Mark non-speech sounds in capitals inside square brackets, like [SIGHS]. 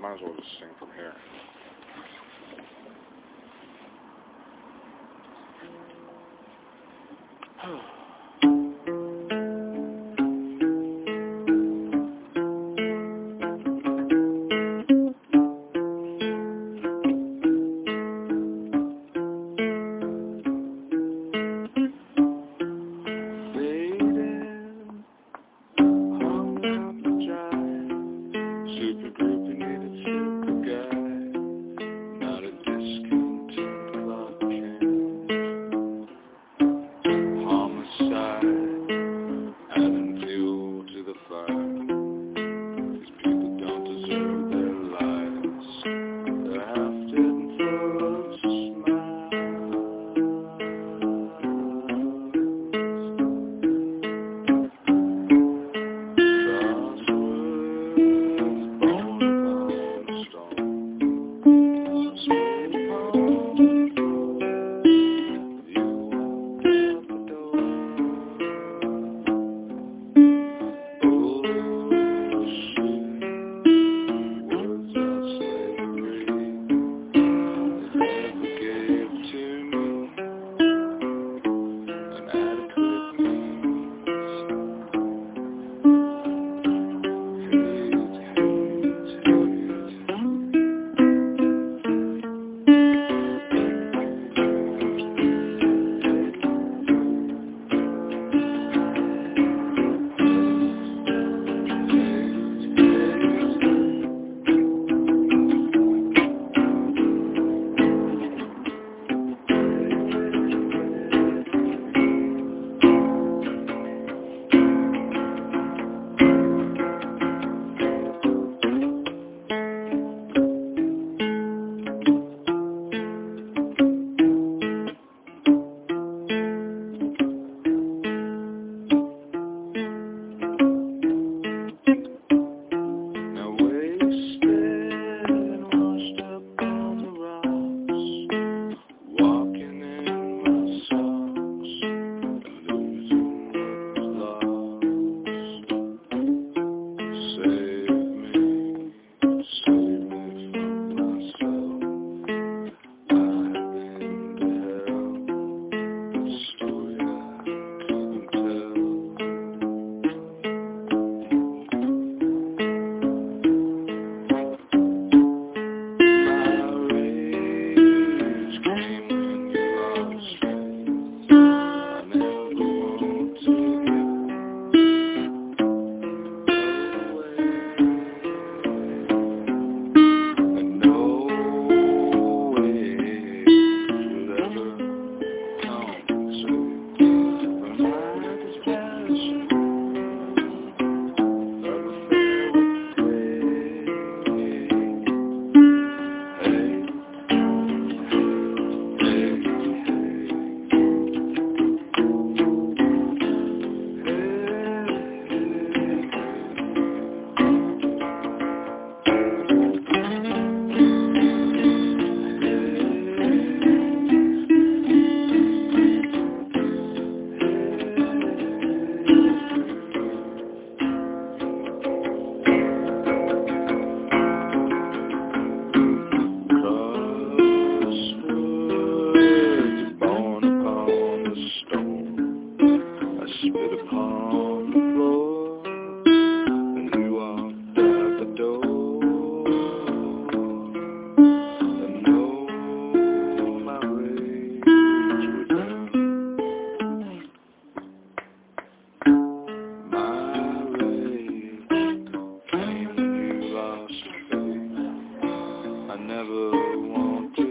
Might as well just sing from here. Oh. [SIGHS] [SIGHS] want to